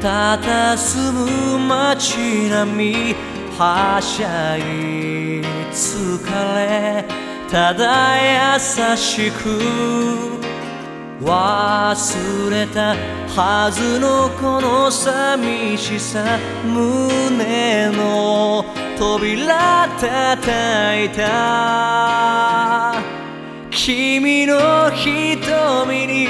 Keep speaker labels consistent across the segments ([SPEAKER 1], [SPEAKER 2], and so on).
[SPEAKER 1] 佇む街並みはしゃぎ疲れただ優しく忘れたはずのこの寂しさ胸の扉叩いた。君の瞳に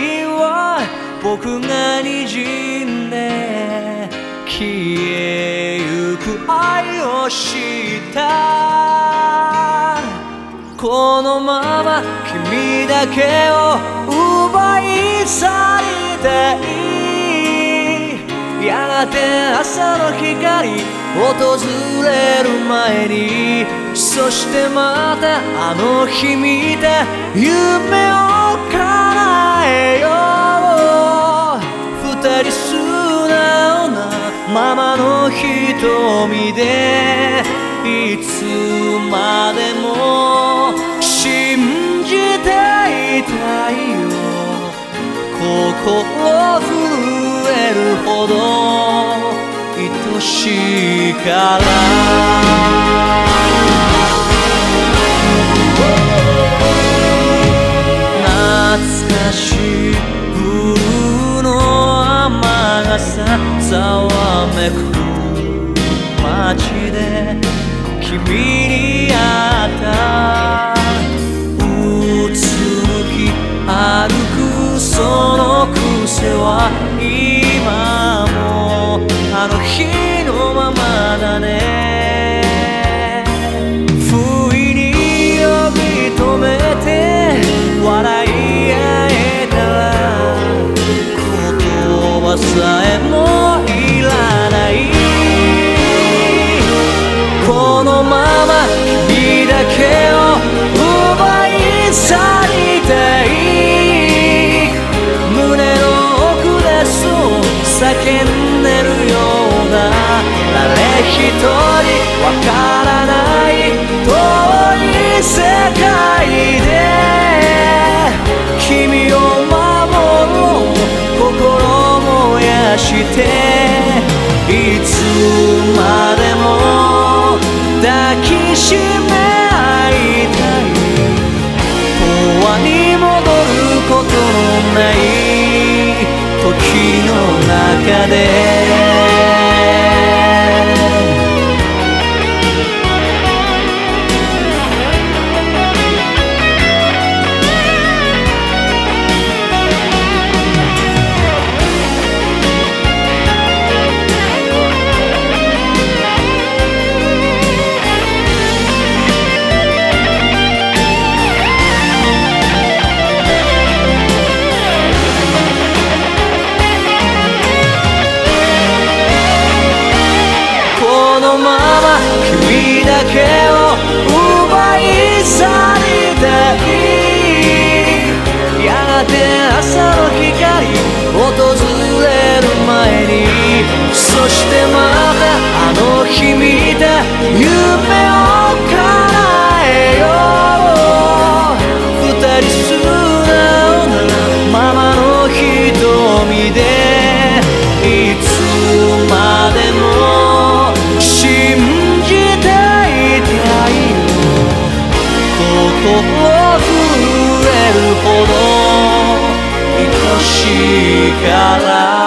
[SPEAKER 1] 僕が滲んで消えゆく愛をした。このまま君だけを奪い去りたい。やがて朝の光訪れる前に。そしてまたあの日見た夢をままの瞳でいつまでも信じていたいよ。心震えるほど愛しいから。懐かしい。雨傘ざわめく街で君に会った。まま君だけを奪い去りたい胸の奥でそう叫んでるような誰一人わからない遠い世界で君を守ろう心燃やしていつまでしめ合いたい。永遠に戻ることのない時の中で。ま君だけを奪い去りたい。やがて朝の光訪れる前に。そしてまたあの日見た夢。te calar.